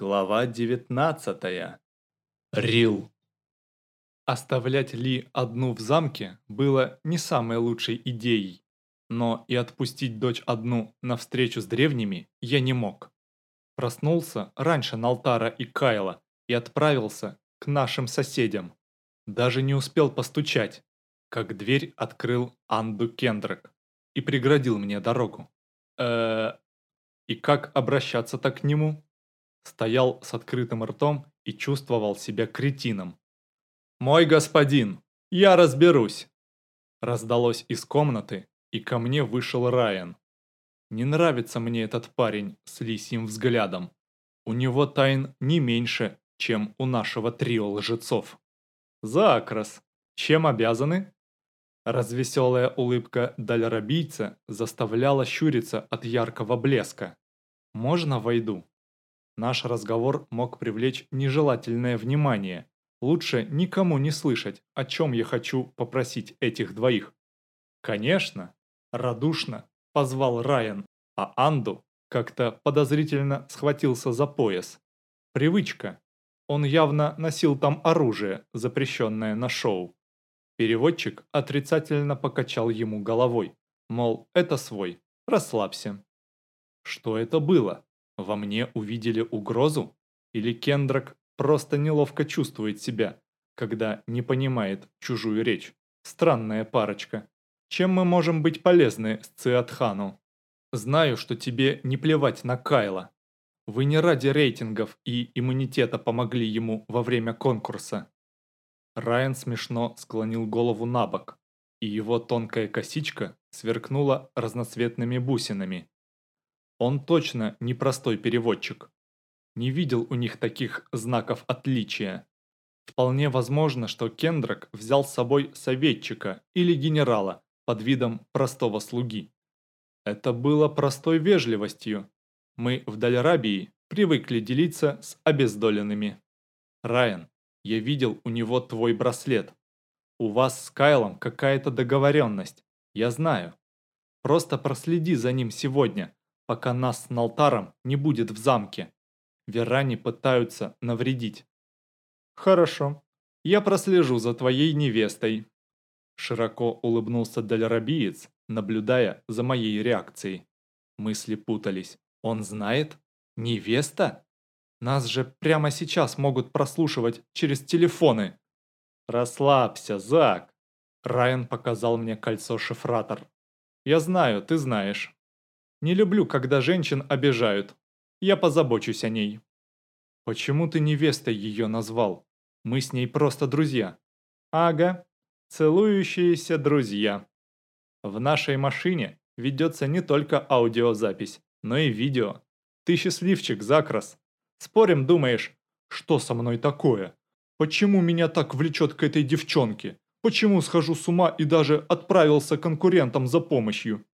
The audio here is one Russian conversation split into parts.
Глава 19. Рил. Оставлять Ли одну в замке было не самой лучшей идеей, но и отпустить дочь одну на встречу с древними я не мог. Проснулся раньше Налтара и Кайла и отправился к нашим соседям. Даже не успел постучать, как дверь открыл Анду Кендрак и преградил мне дорогу. э И как обращаться-то к нему? Стоял с открытым ртом и чувствовал себя кретином. «Мой господин, я разберусь!» Раздалось из комнаты, и ко мне вышел Райан. Не нравится мне этот парень с лисьим взглядом. У него тайн не меньше, чем у нашего трио лжецов. «Закрас, чем обязаны?» Развеселая улыбка дальрабийца заставляла щуриться от яркого блеска. «Можно войду?» Наш разговор мог привлечь нежелательное внимание. Лучше никому не слышать, о чем я хочу попросить этих двоих. Конечно, радушно позвал Райан, а Анду как-то подозрительно схватился за пояс. Привычка. Он явно носил там оружие, запрещенное на шоу. Переводчик отрицательно покачал ему головой, мол, это свой, расслабься. Что это было? Во мне увидели угрозу? Или Кендрак просто неловко чувствует себя, когда не понимает чужую речь? Странная парочка. Чем мы можем быть полезны Сциатхану? Знаю, что тебе не плевать на Кайла. Вы не ради рейтингов и иммунитета помогли ему во время конкурса. Райан смешно склонил голову на бок, и его тонкая косичка сверкнула разноцветными бусинами. Он точно не простой переводчик. Не видел у них таких знаков отличия. Вполне возможно, что Кендрак взял с собой советчика или генерала под видом простого слуги. Это было простой вежливостью. Мы в Дальрабии привыкли делиться с обездоленными. Райан, я видел у него твой браслет. У вас с Кайлом какая-то договоренность, я знаю. Просто проследи за ним сегодня, пока нас с Налтаром не будет в замке. Веране пытаются навредить. Хорошо, я прослежу за твоей невестой. Широко улыбнулся Дальрабиец, наблюдая за моей реакцией. Мысли путались. Он знает? Невеста? Нас же прямо сейчас могут прослушивать через телефоны. Расслабься, Зак. Райан показал мне кольцо-шифратор. Я знаю, ты знаешь. Не люблю, когда женщин обижают. Я позабочусь о ней». «Почему ты невестой ее назвал? Мы с ней просто друзья». «Ага, целующиеся друзья». В нашей машине ведется не только аудиозапись, но и видео. Ты счастливчик, Закрас. Спорим, думаешь, что со мной такое? Почему меня так влечет к этой девчонке? Почему схожу с ума и даже отправился конкурентам за помощью?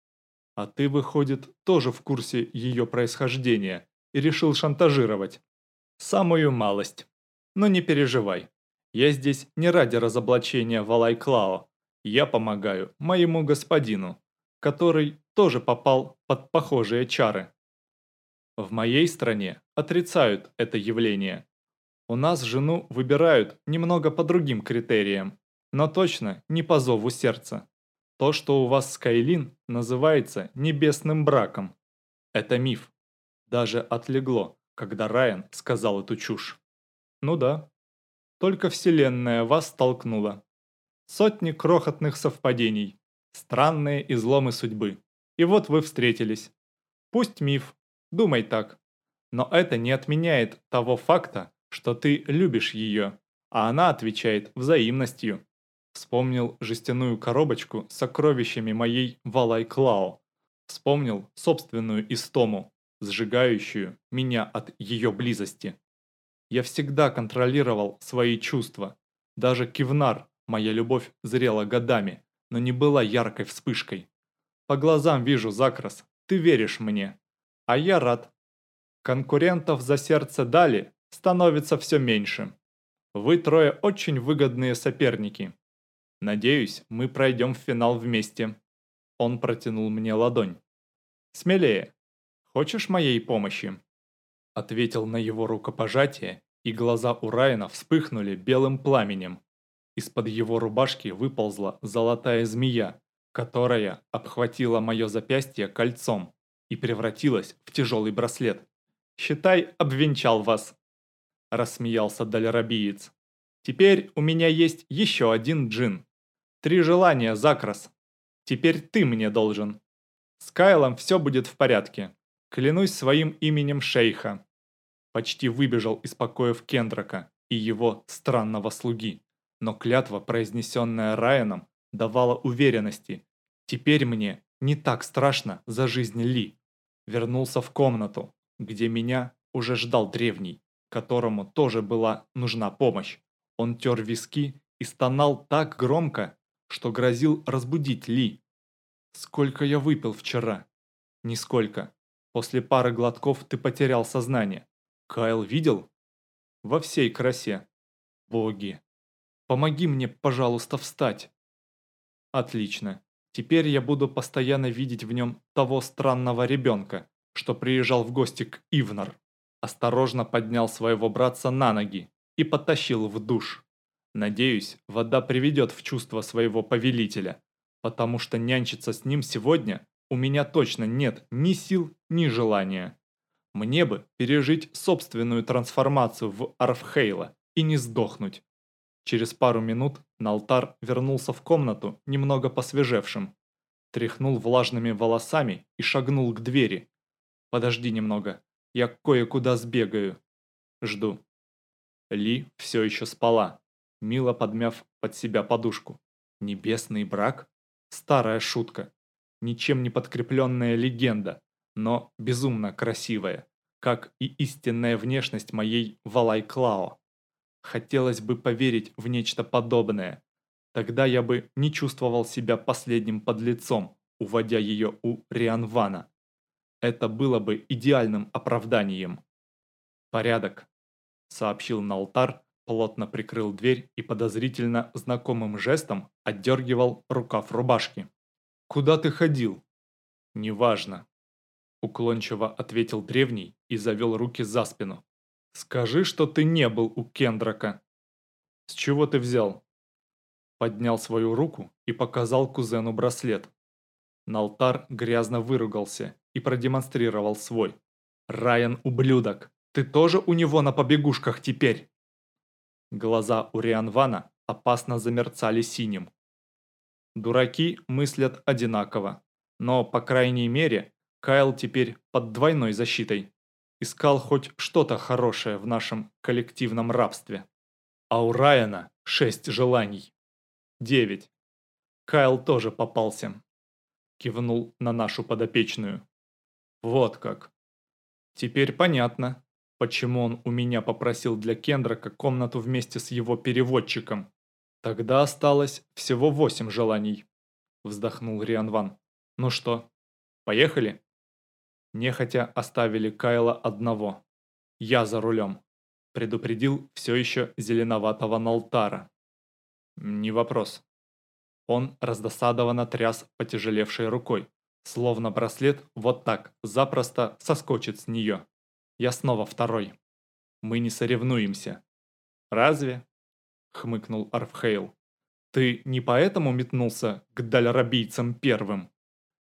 А ты, выходит, тоже в курсе ее происхождения и решил шантажировать. Самую малость. Но не переживай. Я здесь не ради разоблачения Валай-Клао. Я помогаю моему господину, который тоже попал под похожие чары. В моей стране отрицают это явление. У нас жену выбирают немного по другим критериям, но точно не по зову сердца. То, что у вас с Кайлин, называется небесным браком. Это миф. Даже отлегло, когда Райан сказал эту чушь. Ну да. Только Вселенная вас столкнула. Сотни крохотных совпадений. Странные изломы судьбы. И вот вы встретились. Пусть миф, думай так. Но это не отменяет того факта, что ты любишь ее, а она отвечает взаимностью. Вспомнил жестяную коробочку с сокровищами моей Валай-Клао. Вспомнил собственную истому, сжигающую меня от ее близости. Я всегда контролировал свои чувства. Даже Кивнар, моя любовь, зрела годами, но не была яркой вспышкой. По глазам вижу, Закрас, ты веришь мне. А я рад. Конкурентов за сердце дали становится все меньше. Вы трое очень выгодные соперники. Надеюсь, мы пройдем в финал вместе. Он протянул мне ладонь. Смелее. Хочешь моей помощи? Ответил на его рукопожатие, и глаза у Райана вспыхнули белым пламенем. Из-под его рубашки выползла золотая змея, которая обхватила мое запястье кольцом и превратилась в тяжелый браслет. «Считай, обвенчал вас», – рассмеялся дальрабиец. «Теперь у меня есть еще один джин. Три желания, Закрас. Теперь ты мне должен. С Кайлом все будет в порядке. Клянусь своим именем шейха». Почти выбежал из покоев Кендрака и его странного слуги. Но клятва, произнесенная Райаном, давала уверенности. Теперь мне не так страшно за жизнь Ли. Вернулся в комнату, где меня уже ждал древний, которому тоже была нужна помощь. Он тер виски и стонал так громко, что грозил разбудить Ли. «Сколько я выпил вчера?» «Нисколько. После пары глотков ты потерял сознание. Кайл видел?» «Во всей красе. Боги. Помоги мне, пожалуйста, встать». «Отлично. Теперь я буду постоянно видеть в нем того странного ребенка, что приезжал в гости к Ивнар. Осторожно поднял своего братца на ноги и потащил в душ. Надеюсь, вода приведет в чувство своего повелителя, потому что нянчиться с ним сегодня у меня точно нет ни сил, ни желания. Мне бы пережить собственную трансформацию в Арфхейла и не сдохнуть. Через пару минут Налтар вернулся в комнату немного посвежевшим. Тряхнул влажными волосами и шагнул к двери. «Подожди немного, я кое-куда сбегаю». Жду. Ли все еще спала, мило подмяв под себя подушку. Небесный брак? Старая шутка. Ничем не подкрепленная легенда, но безумно красивая, как и истинная внешность моей Валай Клао. Хотелось бы поверить в нечто подобное. Тогда я бы не чувствовал себя последним подлецом, уводя ее у Рианвана. Это было бы идеальным оправданием. «Порядок», — сообщил Налтар, плотно прикрыл дверь и подозрительно знакомым жестом отдергивал рукав рубашки. «Куда ты ходил?» «Неважно», — уклончиво ответил древний и завел руки за спину. «Скажи, что ты не был у Кендрака». «С чего ты взял?» Поднял свою руку и показал кузену браслет. Налтар грязно выругался и продемонстрировал свой. «Райан ублюдок! Ты тоже у него на побегушках теперь?» Глаза у Рианвана опасно замерцали синим. Дураки мыслят одинаково, но, по крайней мере, Кайл теперь под двойной защитой искал хоть что-то хорошее в нашем коллективном рабстве. А у Райана шесть желаний. Девять. Кайл тоже попался. Кивнул на нашу подопечную. Вот как. Теперь понятно, почему он у меня попросил для Кендрака комнату вместе с его переводчиком. Тогда осталось всего восемь желаний. Вздохнул Рианван. Ну что, поехали? Нехотя оставили Кайла одного. Я за рулем. Предупредил все еще зеленоватого Налтара. Не вопрос. Он раздосадованно тряс потяжелевшей рукой, словно браслет вот так запросто соскочит с нее. Я снова второй. Мы не соревнуемся. Разве? Хмыкнул Арфхейл. Ты не поэтому метнулся к дальрабийцам первым?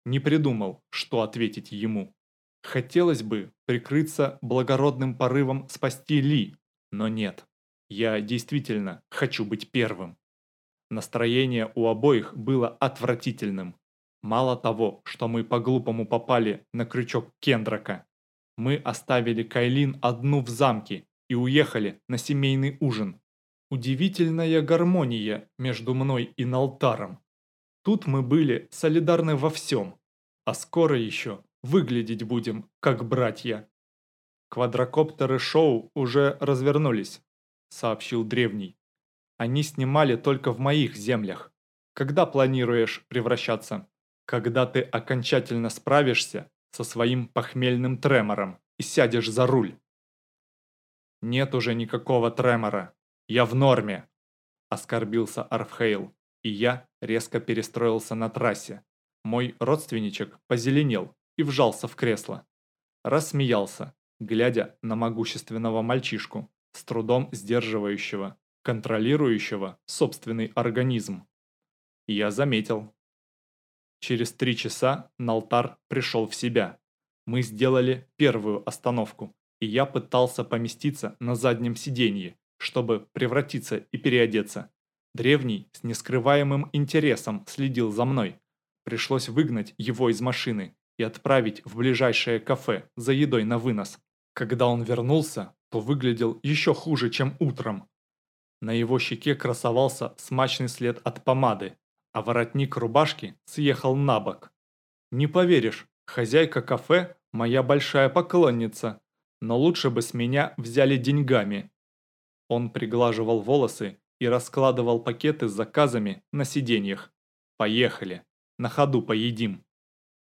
Не придумал, что ответить ему. Хотелось бы прикрыться благородным порывом спасти Ли, но нет. Я действительно хочу быть первым. Настроение у обоих было отвратительным. Мало того, что мы по-глупому попали на крючок Кендрака, мы оставили Кайлин одну в замке и уехали на семейный ужин. Удивительная гармония между мной и Налтаром. Тут мы были солидарны во всем, а скоро еще выглядеть будем, как братья. Квадрокоптеры шоу уже развернулись, сообщил древний. Они снимали только в моих землях. Когда планируешь превращаться? Когда ты окончательно справишься со своим похмельным тремором и сядешь за руль. Нет уже никакого тремора. Я в норме. Оскорбился Арфхейл, и я резко перестроился на трассе. Мой родственничек позеленел, и вжался в кресло. Рассмеялся, глядя на могущественного мальчишку, с трудом сдерживающего, контролирующего собственный организм. Я заметил. Через три часа Налтар пришел в себя. Мы сделали первую остановку, и я пытался поместиться на заднем сиденье, чтобы превратиться и переодеться. Древний с нескрываемым интересом следил за мной. Пришлось выгнать его из машины и отправить в ближайшее кафе за едой на вынос. Когда он вернулся, то выглядел еще хуже, чем утром. На его щеке красовался смачный след от помады, а воротник рубашки съехал на бок. Не поверишь, хозяйка кафе – моя большая поклонница, но лучше бы с меня взяли деньгами. Он приглаживал волосы и раскладывал пакеты с заказами на сиденьях. «Поехали, на ходу поедим».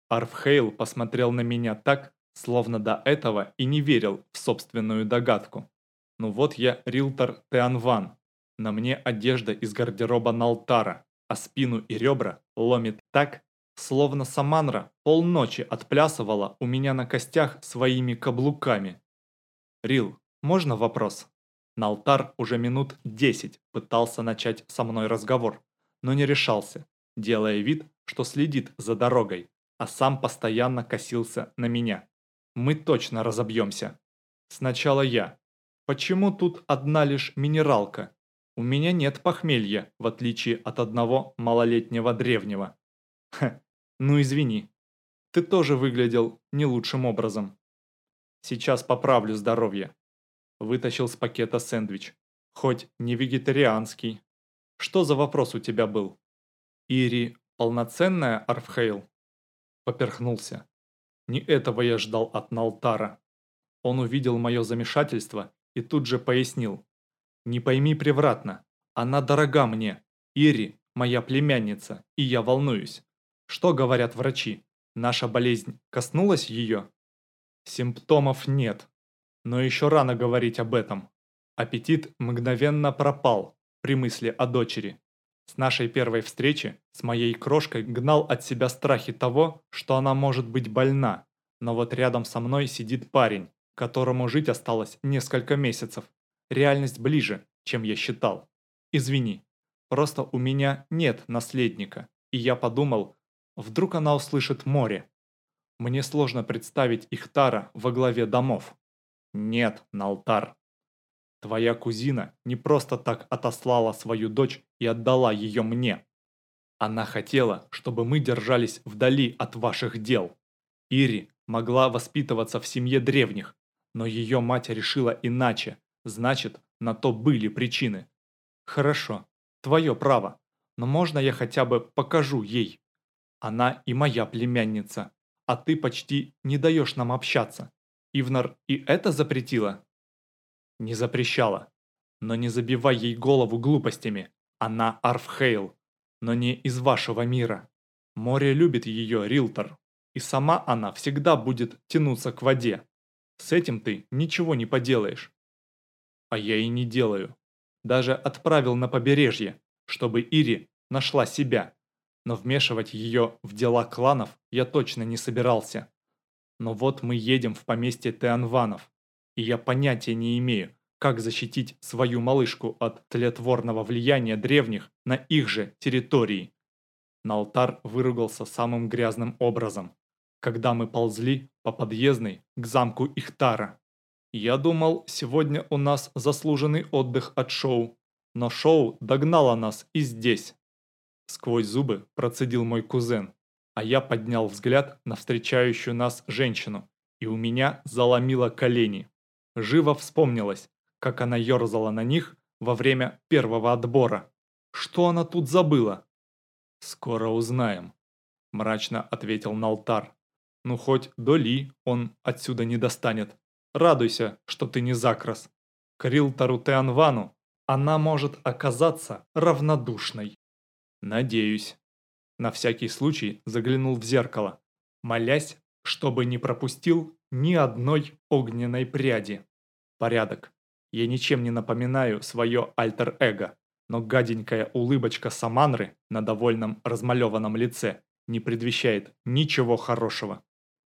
Арфхейл посмотрел на меня так, словно до этого и не верил в собственную догадку. Ну вот я риэлтор Теанван. На мне одежда из гардероба Налтара, а спину и ребра ломит так, словно Саманра полночи отплясывала у меня на костях своими каблуками. «Рил, можно вопрос?» Налтар уже минут десять пытался начать со мной разговор, но не решался, делая вид, что следит за дорогой, а сам постоянно косился на меня. Мы точно разобьемся. Сначала я. Почему тут одна лишь минералка? У меня нет похмелья, в отличие от одного малолетнего древнего. Хе, ну извини. Ты тоже выглядел не лучшим образом. Сейчас поправлю здоровье. Вытащил с пакета сэндвич. Хоть не вегетарианский. Что за вопрос у тебя был? Ири полноценная Арфхейл? Поперхнулся. Не этого я ждал от Налтара. Он увидел мое замешательство и тут же пояснил. Не пойми превратно. Она дорога мне. Ири – моя племянница, и я волнуюсь. Что говорят врачи? Наша болезнь коснулась ее? Симптомов нет. Но еще рано говорить об этом. Аппетит мгновенно пропал при мысли о дочери. С нашей первой встречи с моей крошкой гнал от себя страхи того, что она может быть больна. Но вот рядом со мной сидит парень, которому жить осталось несколько месяцев. Реальность ближе, чем я считал. Извини, просто у меня нет наследника, и я подумал, вдруг она услышит море. Мне сложно представить Ихтара во главе домов. Нет, Налтар. Твоя кузина не просто так отослала свою дочь и отдала ее мне. Она хотела, чтобы мы держались вдали от ваших дел. Ири могла воспитываться в семье древних, но ее мать решила иначе Значит, на то были причины. Хорошо, твое право, но можно я хотя бы покажу ей? Она и моя племянница, а ты почти не даешь нам общаться. Ивнар и это запретила? Не запрещала. Но не забивай ей голову глупостями. Она Арфхейл, но не из вашего мира. Море любит ее, Рилтор, и сама она всегда будет тянуться к воде. С этим ты ничего не поделаешь. А я и не делаю. Даже отправил на побережье, чтобы Ири нашла себя. Но вмешивать ее в дела кланов я точно не собирался. Но вот мы едем в поместье Теанванов, и я понятия не имею, как защитить свою малышку от тлетворного влияния древних на их же территории. Налтар выругался самым грязным образом, когда мы ползли по подъездной к замку Ихтара. Я думал, сегодня у нас заслуженный отдых от шоу, но шоу догнало нас и здесь. Сквозь зубы процедил мой кузен, а я поднял взгляд на встречающую нас женщину, и у меня заломило колени. Живо вспомнилось, как она ерзала на них во время первого отбора. Что она тут забыла? «Скоро узнаем», – мрачно ответил Налтар. «Ну хоть до Ли он отсюда не достанет». Радуйся, что ты не закрас. Крил Тарутеанвану она может оказаться равнодушной. Надеюсь. На всякий случай заглянул в зеркало, молясь, чтобы не пропустил ни одной огненной пряди. Порядок. Я ничем не напоминаю свое альтер-эго, но гаденькая улыбочка Саманры на довольном размалеванном лице не предвещает ничего хорошего.